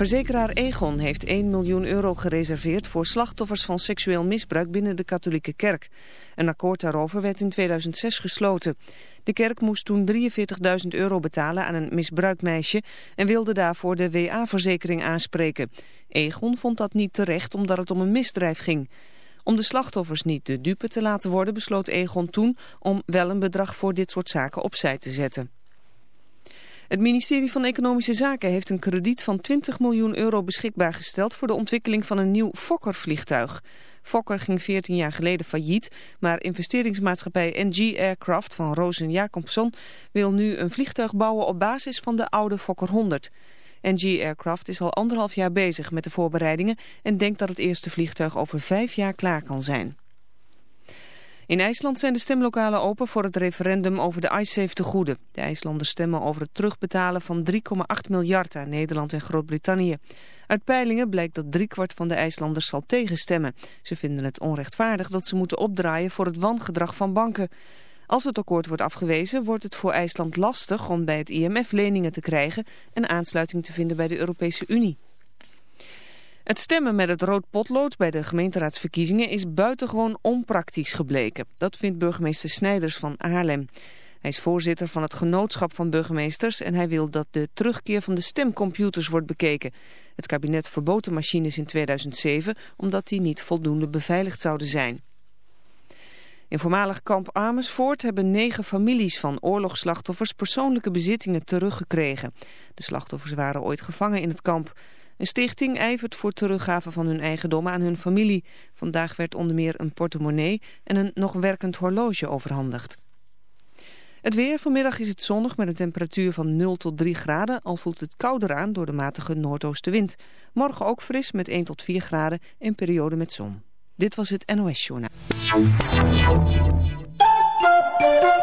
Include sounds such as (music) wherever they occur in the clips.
Verzekeraar Egon heeft 1 miljoen euro gereserveerd voor slachtoffers van seksueel misbruik binnen de katholieke kerk. Een akkoord daarover werd in 2006 gesloten. De kerk moest toen 43.000 euro betalen aan een misbruikmeisje en wilde daarvoor de WA-verzekering aanspreken. Egon vond dat niet terecht omdat het om een misdrijf ging. Om de slachtoffers niet de dupe te laten worden besloot Egon toen om wel een bedrag voor dit soort zaken opzij te zetten. Het ministerie van Economische Zaken heeft een krediet van 20 miljoen euro beschikbaar gesteld voor de ontwikkeling van een nieuw Fokker-vliegtuig. Fokker ging 14 jaar geleden failliet, maar investeringsmaatschappij NG Aircraft van Roos en Jacobson wil nu een vliegtuig bouwen op basis van de oude Fokker 100. NG Aircraft is al anderhalf jaar bezig met de voorbereidingen en denkt dat het eerste vliegtuig over vijf jaar klaar kan zijn. In IJsland zijn de stemlokalen open voor het referendum over de IceSafe-tegoeden. De IJslanders stemmen over het terugbetalen van 3,8 miljard aan Nederland en Groot-Brittannië. Uit peilingen blijkt dat driekwart van de IJslanders zal tegenstemmen. Ze vinden het onrechtvaardig dat ze moeten opdraaien voor het wangedrag van banken. Als het akkoord wordt afgewezen, wordt het voor IJsland lastig om bij het IMF leningen te krijgen en aansluiting te vinden bij de Europese Unie. Het stemmen met het rood potlood bij de gemeenteraadsverkiezingen is buitengewoon onpraktisch gebleken. Dat vindt burgemeester Snijders van Haarlem. Hij is voorzitter van het genootschap van burgemeesters en hij wil dat de terugkeer van de stemcomputers wordt bekeken. Het kabinet verbood de machines in 2007 omdat die niet voldoende beveiligd zouden zijn. In voormalig kamp Amersfoort hebben negen families van oorlogsslachtoffers persoonlijke bezittingen teruggekregen. De slachtoffers waren ooit gevangen in het kamp. Een stichting ijvert voor teruggave van hun eigendommen aan hun familie. Vandaag werd onder meer een portemonnee en een nog werkend horloge overhandigd. Het weer, vanmiddag is het zonnig met een temperatuur van 0 tot 3 graden, al voelt het kouder aan door de matige noordoostenwind. Morgen ook fris met 1 tot 4 graden en periode met zon. Dit was het NOS Journaal.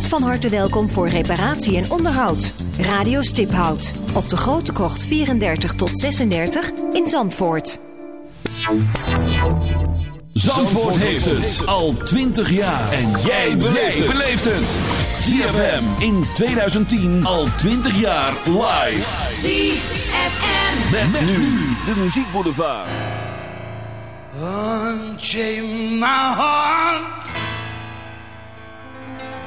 van harte welkom voor reparatie en onderhoud. Radio Stiphout op de Grote Krocht 34 tot 36 in Zandvoort. Zandvoort heeft het al 20 jaar. En jij beleeft het. ZFM in 2010 al 20 jaar live. ZFM. Met, met nu de muziekboulevard. Unchain my heart,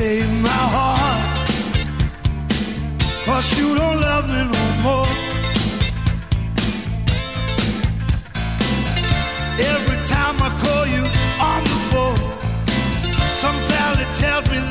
Unchain my heart, cause you don't love me no more. Every time I call you on the phone, some valley tells me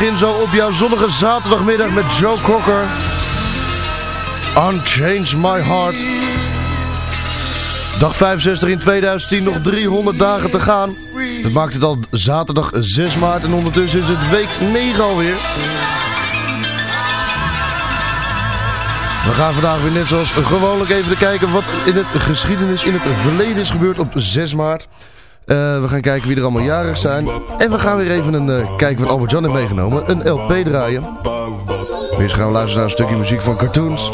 begin zo op jouw zonnige zaterdagmiddag met Joe Cocker. Unchange My Heart. Dag 65 in 2010, nog 300 dagen te gaan. Het maakt het al zaterdag 6 maart en ondertussen is het week 9 alweer. We gaan vandaag weer net zoals gewoonlijk even kijken wat in het geschiedenis in het verleden is gebeurd op 6 maart. Uh, we gaan kijken wie er allemaal jarig zijn. En we gaan weer even een, uh, kijken wat Albert Jan heeft meegenomen. Een LP draaien. Eerst gaan we luisteren naar een stukje muziek van cartoons.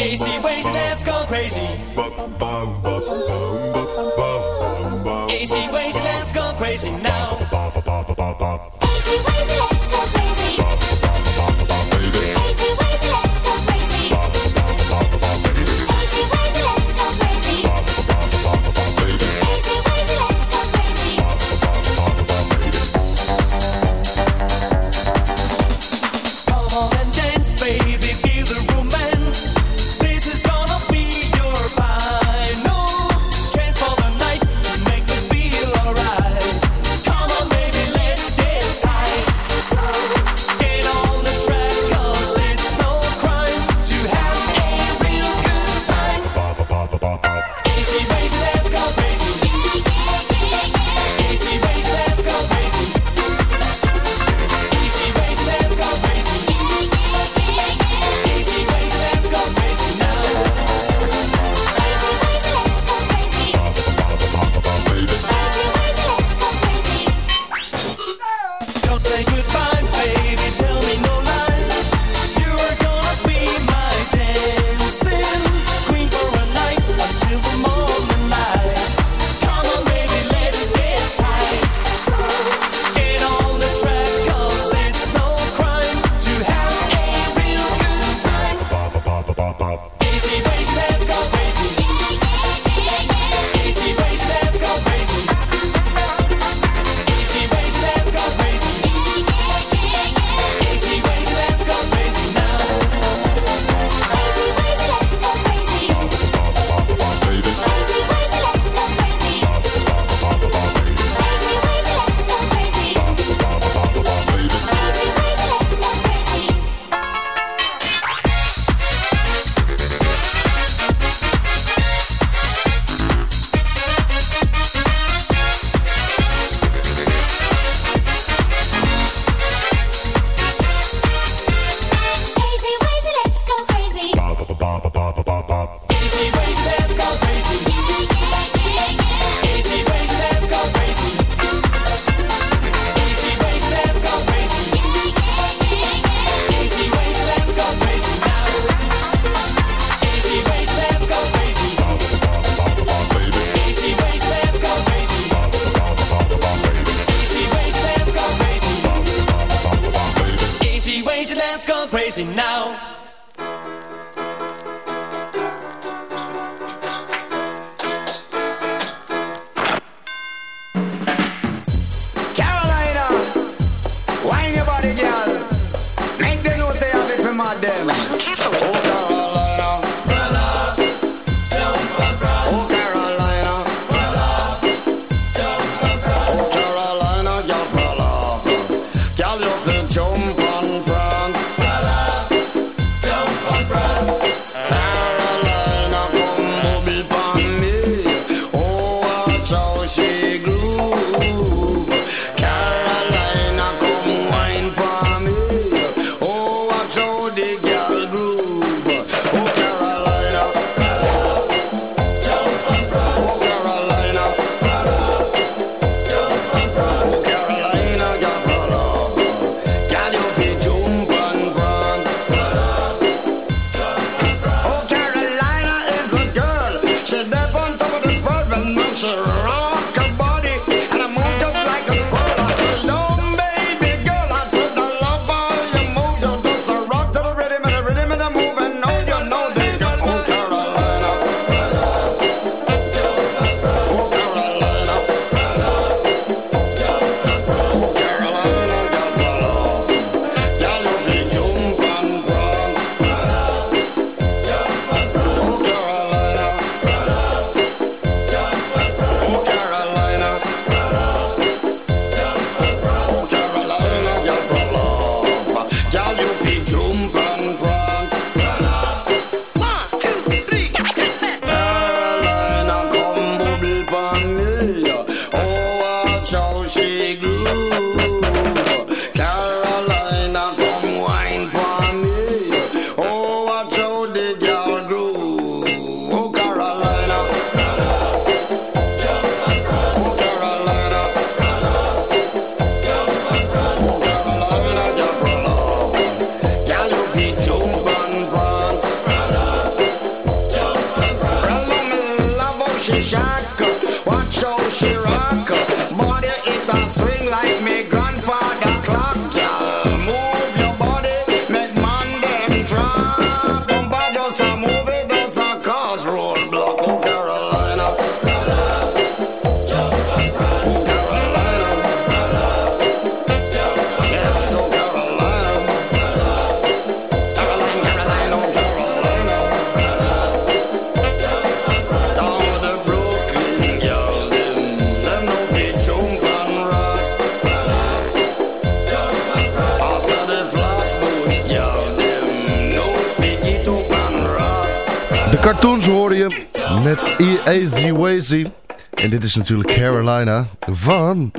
Cartoons hoorde je met Easy Wazy. En dit is natuurlijk Carolina van...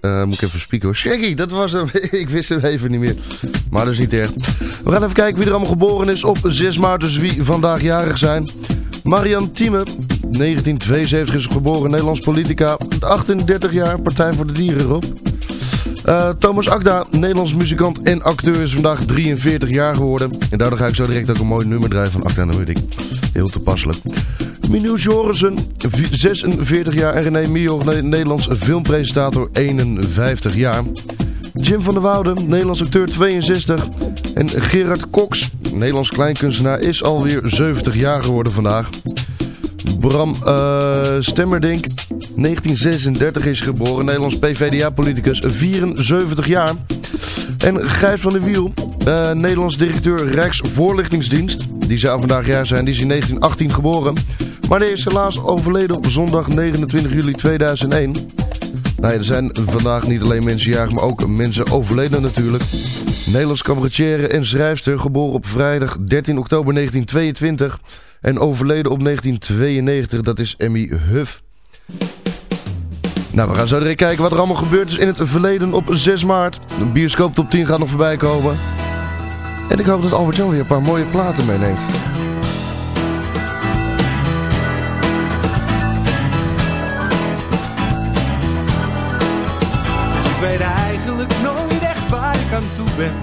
eh, moet ik even spieken hoor. Shaggy, dat was hem. (laughs) ik wist hem even niet meer. Maar dat is niet erg. We gaan even kijken wie er allemaal geboren is op 6 maart. Dus wie vandaag jarig zijn. Marianne Thieme, 1972 is geboren. Nederlands politica. 38 jaar, Partij voor de Dieren Rob. Eh, Thomas Akda, Nederlands muzikant en acteur, is vandaag 43 jaar geworden. En daardoor ga ik zo direct ook een mooi nummer draaien van Akda ik. Heel toepasselijk. Minus Jorissen, 46 jaar. En René Ne- Nederlands filmpresentator, 51 jaar. Jim van der Wouden, Nederlands acteur, 62. En Gerard Cox, Nederlands kleinkunstenaar, is alweer 70 jaar geworden vandaag. Bram eh, Stemmerdink, 1936 is geboren, Nederlands PvdA-politicus, 74 jaar. En Gijs van der Wiel, eh, Nederlands directeur Rijksvoorlichtingsdienst, die zou vandaag jaar zijn, die is in 1918 geboren. Maar die is helaas overleden op zondag 29 juli 2001. Nou er zijn vandaag niet alleen mensen jarig, maar ook mensen overleden natuurlijk. Nederlands cabaretière en schrijfster, geboren op vrijdag 13 oktober 1922 en overleden op 1992, dat is Emmy Huff. Nou, we gaan zo direct kijken wat er allemaal gebeurd is in het verleden op 6 maart. De bioscoop top 10 gaat nog voorbij komen. En ik hoop dat Albert Jan weer een paar mooie platen meeneemt. Dus ik weet eigenlijk nooit echt waar ik aan toe ben.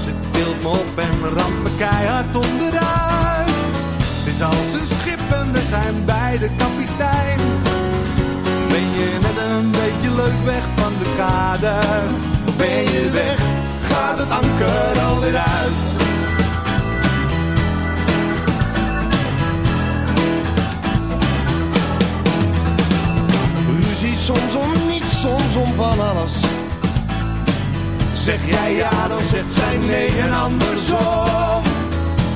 Ze tilt me op en ramt me keihard onderuit. Als een schip en we zijn beide kapitein. Ben je net een beetje leuk weg van de kade? Ben je weg, gaat het anker alweer uit. Ruzie soms om niets, soms om van alles. Zeg jij ja, dan zegt zij nee en andersom.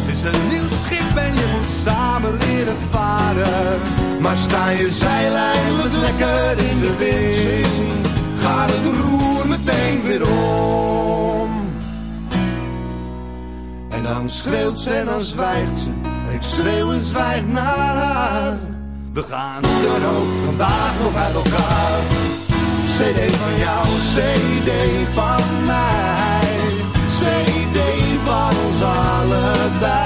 Het is een nieuw schip en je moet samen leren varen. Maar sta je zeil eindelijk lekker in de wind, gaat het roer meteen weer om. En dan schreeuwt ze en dan zwijgt ze, ik schreeuw en zwijg naar haar. We gaan er ook vandaag nog uit elkaar. CD van jou, CD van mij. CD van ons allebei.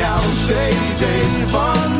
CD van jou, CD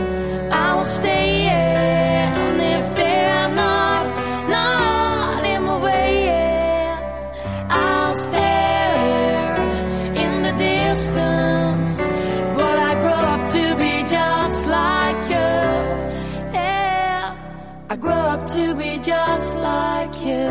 to be just like you.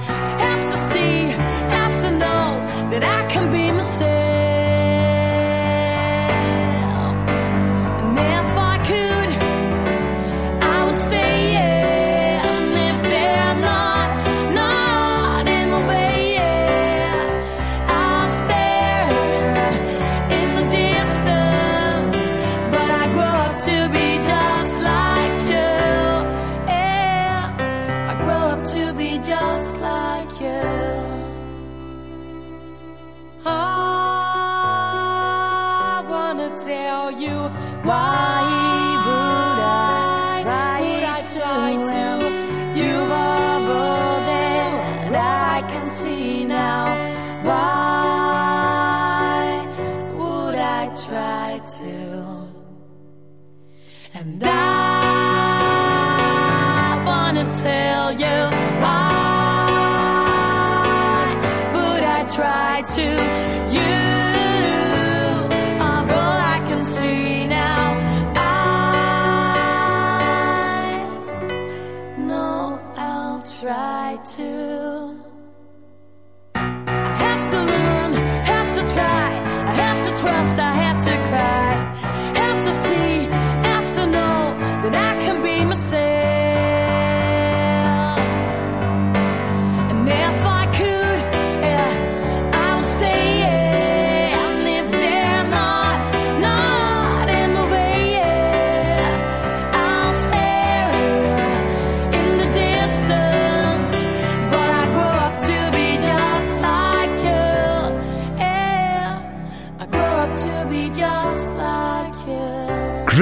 to be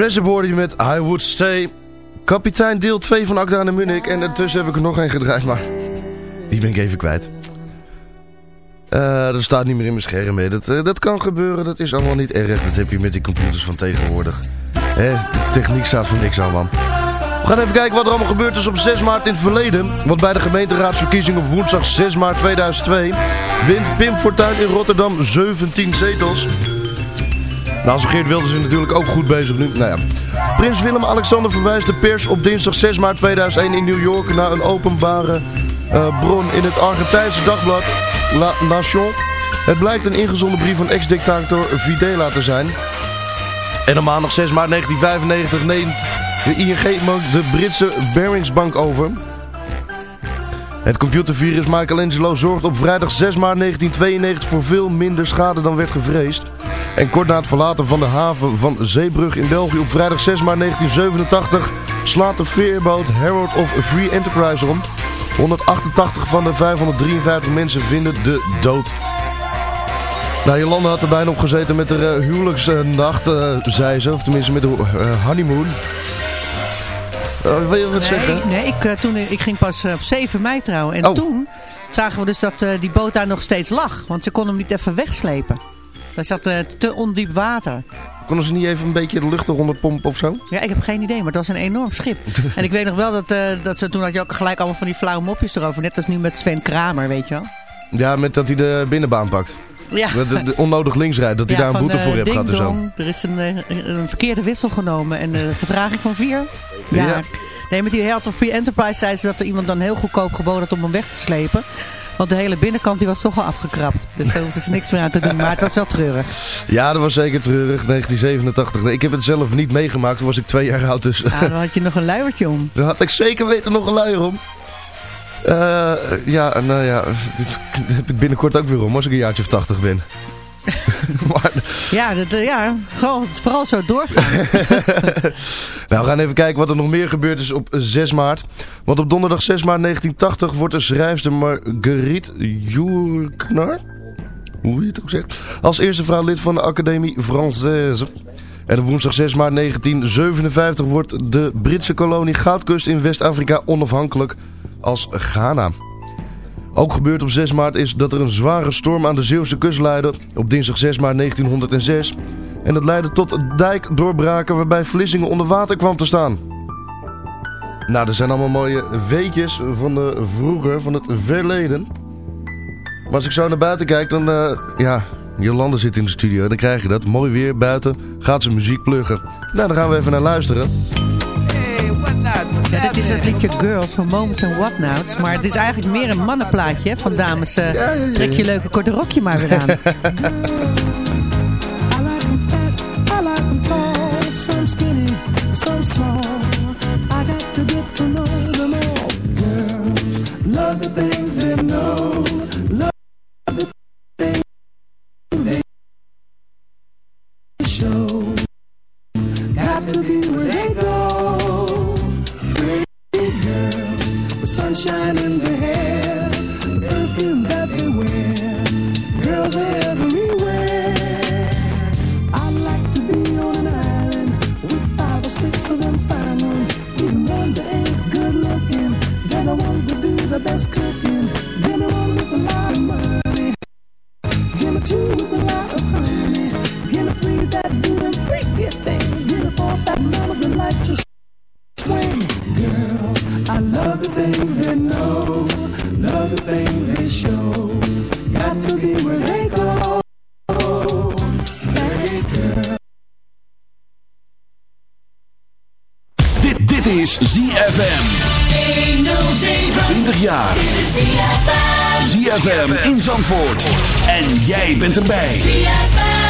Je met I Would Stay. Kapitein deel 2 van Akda en Munich. En intussen heb ik er nog één gedraaid, maar die ben ik even kwijt. Eh dat staat niet meer in mijn scherm. Hè. Dat, eh, dat kan gebeuren, dat is allemaal niet erg. Dat heb je met die computers van tegenwoordig. Hè, techniek staat voor niks aan, man. We gaan even kijken wat er allemaal gebeurd is op 6 maart in het verleden. Want bij de gemeenteraadsverkiezing op woensdag 6 maart 2002... wint Pim Fortuyn in Rotterdam 17 zetels. Nou, Geert Wilders is natuurlijk ook goed bezig nu. Nou ja. Prins Willem-Alexander verwijst de pers op dinsdag 6 maart 2001 in New York naar een openbare eh, bron in het Argentijnse dagblad La Nation. Het blijkt een ingezonden brief van ex-dictator Videla te zijn. En op maandag 6 maart 1995 neemt de ING-bank de Britse Barings over. Het computervirus Michelangelo zorgt op vrijdag 6 maart 1992 voor veel minder schade dan werd gevreesd. En kort na het verlaten van de haven van Zeebrug in België op vrijdag 6 maart 1987 slaat de veerboot Herald of Free Enterprise om. 188 van de 553 mensen vinden de dood. Nou, Jolanda had er bijna op gezeten met de uh, huwelijksnacht, uh, zei ze. Of tenminste met de uh, honeymoon. wil je wat nee, zeggen? Nee, ik, toen, ik ging pas op 7 mei trouwen. En Oh. toen zagen we dus dat die boot daar nog steeds lag. Want ze konden hem niet even wegslepen. Daar zat eh, te ondiep water. Konden ze niet even een beetje de lucht eronder pompen of zo? Ja, ik heb geen idee, maar het was een enorm schip. (laughs) en ik weet nog wel dat, eh, dat ze, toen had je ook gelijk allemaal van die flauwe mopjes erover. Net als nu met Sven Kramer, weet je wel. Ja, met dat hij de binnenbaan pakt. Ja. Dat de, onnodig links rijdt, dat hij Ja, daar een boete voor eh, heeft gehad en zo. Er is een, een verkeerde wissel genomen en een vertraging van vier jaar. Ja. Nee, met die Health of Free Enterprise zei ze dat er iemand dan heel goedkoop geboden had om hem weg te slepen. Want de hele binnenkant die was toch al afgekrapt. Dus daar hoefde ze niks meer aan te doen. Maar het was wel treurig. Ja, dat was zeker treurig, 1987. Nee, ik heb het zelf niet meegemaakt, toen was ik twee jaar oud. Dus Ah, dan had je nog een luiertje om. (laughs) daar had ik zeker weten nog een luier om. Eh, ja, nou ja, dit heb ik binnenkort ook weer om als ik een jaartje of 80 ben. (laughs) maar, Ja, dat, ja gewoon, vooral zo doorgaan. (laughs) nou, we gaan even kijken wat er nog meer gebeurd is op 6 maart. Want op donderdag 6 maart 1980 wordt de schrijfster Marguerite Jourknar, hoe je het ook zegt, als eerste vrouw lid van de Académie Française. En op woensdag 6 maart 1957 wordt de Britse kolonie Goudkust in West-Afrika onafhankelijk als Ghana. Ook gebeurd op 6 maart is dat er een zware storm aan de Zeeuwse kust leidde op dinsdag 6 maart 1906. En dat leidde tot dijkdoorbraken waarbij Vlissingen onder water kwam te staan. Nou, dat zijn allemaal mooie weetjes van de vroeger, van het verleden. Maar als ik zo naar buiten kijk, dan, eh, ja, Jolande zit in de studio. Dan krijg je dat. Mooi weer buiten. Gaat ze muziek pluggen. Nou, dan gaan we even naar luisteren. Ja, dit is het liedje Girls van Moments and Whatnots. Maar het is eigenlijk meer een mannenplaatje van dames. eh, Trek je leuke korte rokje maar weer aan. (laughs) I like them tall, some skinny, some small. I got to get to know them all. Girls love the things they know. Things they show. Got to be where they go. Dit, dit is ZFM. 20 jaar. ZFM in Zandvoort. En jij bent erbij. Woman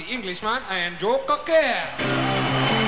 the Englishman and Joe Cocker.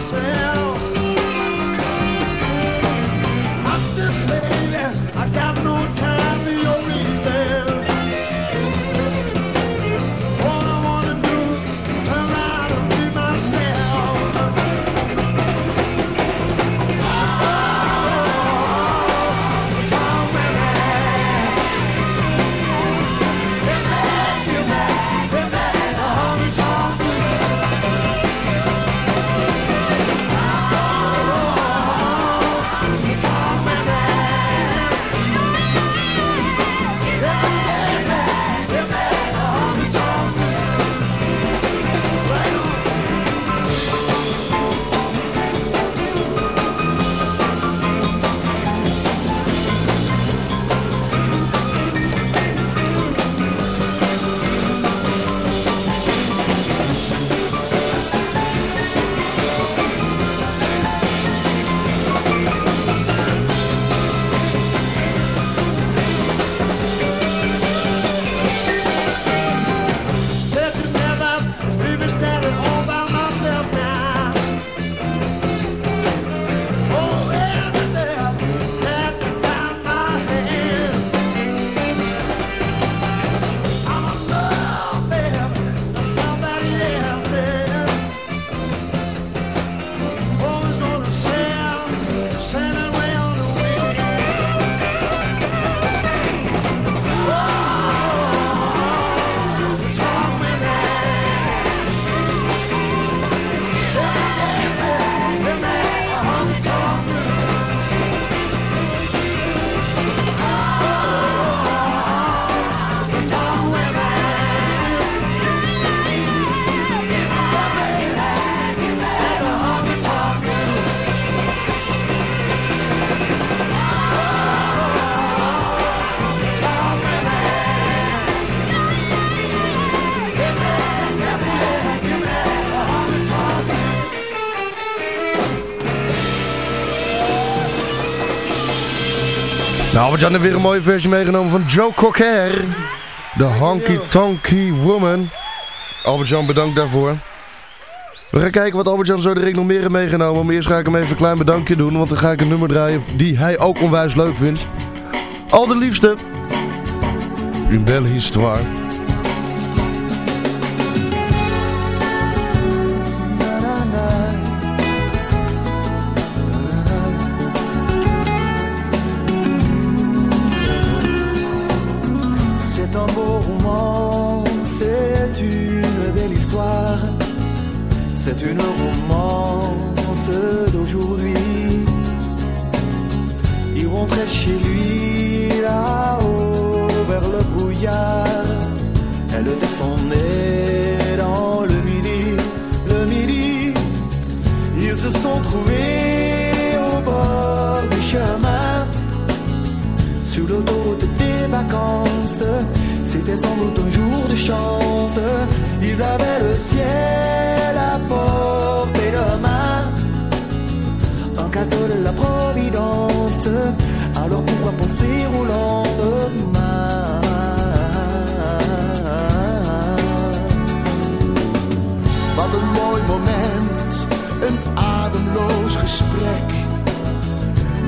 myself. Nou, Albert-Jan heeft weer een mooie versie meegenomen van Joe Cocker. De Honky Tonky Woman. Albert-Jan, bedankt daarvoor. We gaan kijken wat Albert-Jan zo direct nog meer heeft meegenomen. Maar eerst ga ik hem even een klein bedankje doen. Want dan ga ik een nummer draaien die hij ook onwijs leuk vindt. Al de liefste. Une belle histoire.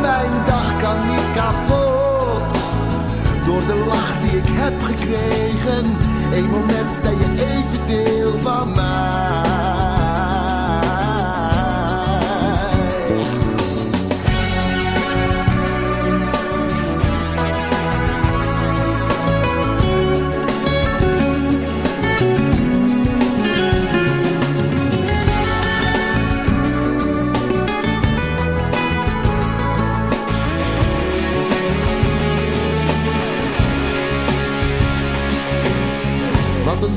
mijn dag kan niet kapot. Door de lach die ik heb gekregen, een moment ben je even deel van mij.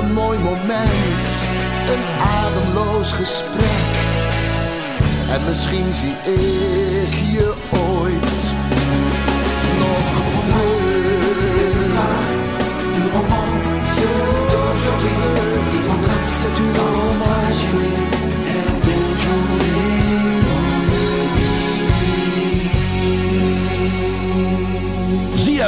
een mooi moment, een ademloos gesprek. En misschien zie ik je ooit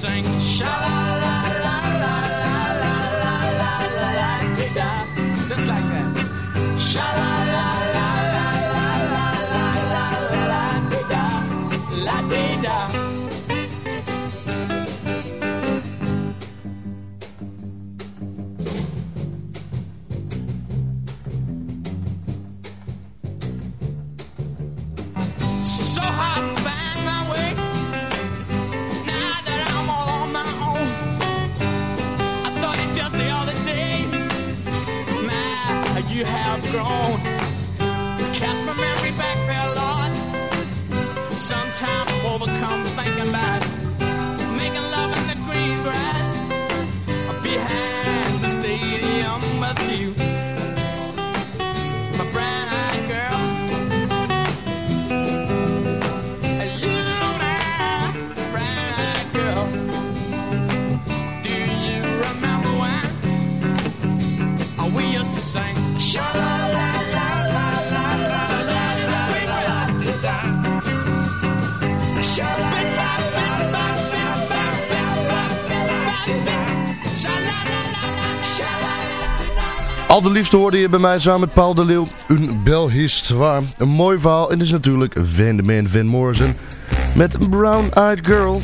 sang, Sha Al de liefste hoorde je bij mij samen met Paul de Leeuw. Een bel histoire. Een mooi verhaal. En dit is natuurlijk Van de Man Van Morrison. Met Brown Eyed Girl.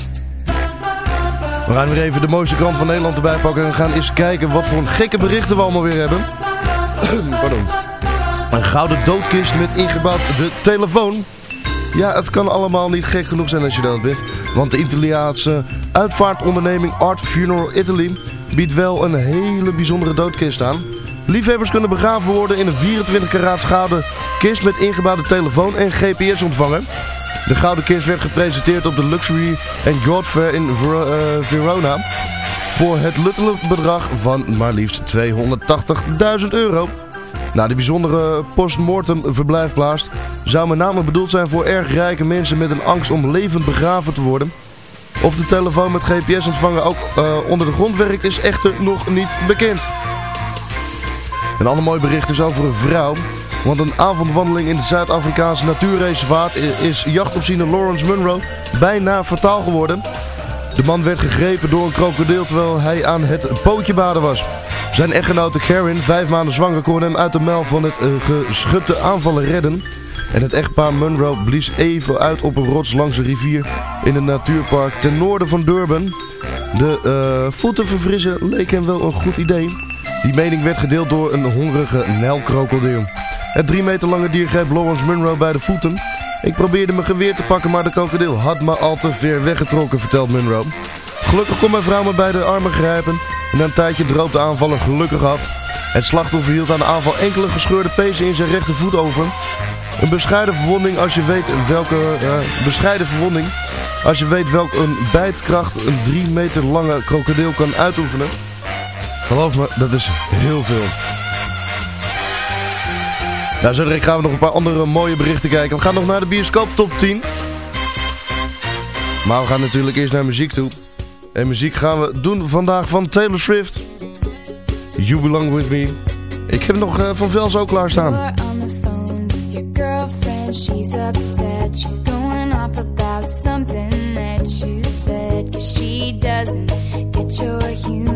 We gaan weer even de mooiste krant van Nederland erbij pakken. En gaan eens kijken wat voor een gekke berichten we allemaal weer hebben. (clears throat) Pardon. Een gouden doodkist met ingebouwd de telefoon. Ja, het kan allemaal niet gek genoeg zijn als je dat bent. Want de Italiaanse uitvaartonderneming Art Funeral Italy biedt wel een hele bijzondere doodkist aan. Liefhebbers kunnen begraven worden in een 24 karaat gouden kist met ingebouwde telefoon en GPS ontvanger. De gouden kist werd gepresenteerd op de Luxury and God Fair in eh, Verona. Voor het luttele bedrag van maar liefst 280.000 euro. Nou, de bijzondere postmortem verblijfplaats zou met name bedoeld zijn voor erg rijke mensen met een angst om levend begraven te worden. Of de telefoon met GPS-ontvanger ook eh, onder de grond werkt is echter nog niet bekend. Een ander mooi bericht is over een vrouw. Want een avondwandeling in het Zuid-Afrikaanse natuurreservaat is jachtopziener Lawrence Munro bijna fataal geworden. De man werd gegrepen door een krokodil terwijl hij aan het pootje baden was. Zijn echtgenote Karen, vijf maanden zwanger, kon hem uit de muil van het eh, geschubte aanvallen redden. En het echtpaar Munro blies even uit op een rots langs een rivier in een natuurpark ten noorden van Durban. De eh, voeten verfrissen leek hem wel een goed idee. Die mening werd gedeeld door een hongerige nijlkrokodil. Het drie meter lange dier greep Lawrence Munro bij de voeten. Ik probeerde mijn geweer te pakken, maar de krokodil had me al te ver weggetrokken, vertelt Munro. Gelukkig kon mijn vrouw me bij de armen grijpen en na een tijdje droop de aanvaller gelukkig af. Het slachtoffer hield aan de aanval enkele gescheurde pezen in zijn rechtervoet over. Een bescheiden verwonding als je weet welke eh, bescheiden verwonding als je weet welk een bijtkracht een 3 meter lange krokodil kan uitoefenen. Geloof me, dat is heel veel. Nou, zo direct gaan we nog een paar andere mooie berichten kijken. We gaan nog naar de bioscoop top 10. Maar we gaan natuurlijk eerst naar muziek toe. En muziek gaan we doen vandaag van Taylor Swift. You Belong With Me. Ik heb nog eh, van Vels ook klaarstaan. Girlfriend. She's upset. She's going off about something that you said. She doesn't get your humor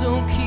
don't care.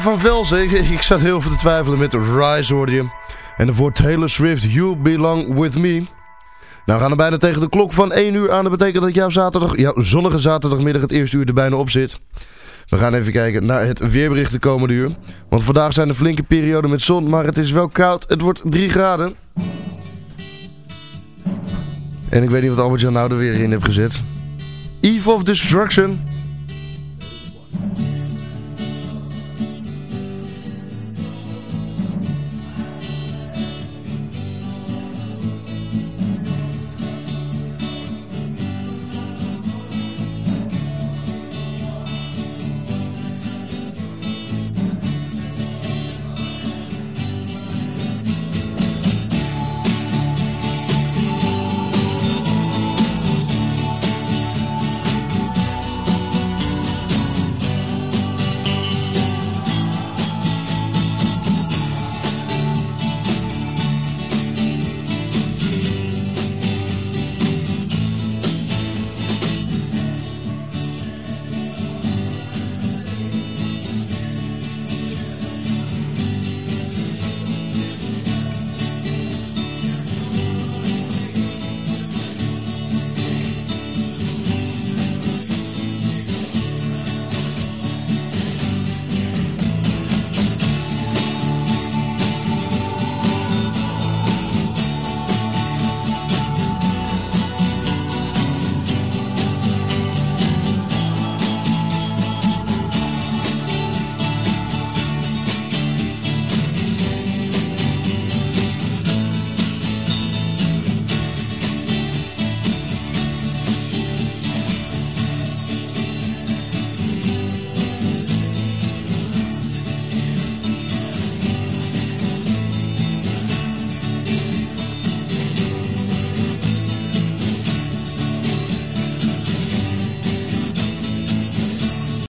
van Velzen. (laughs) Ik zat heel veel te twijfelen met Rise, hoorde je. En voor Taylor Swift, You Belong With Me. Nou, we gaan er bijna tegen de klok van 1 uur aan. Dat betekent dat jouw, zaterdag, jouw zonnige zaterdagmiddag het eerste uur er bijna op zit. We gaan even kijken naar het weerbericht de komende uur. Want vandaag zijn er flinke perioden met zon, maar het is wel koud. Het wordt 3 graden. En ik weet niet wat Albert-Jan nou er weer in hebt gezet. Eve of Destruction.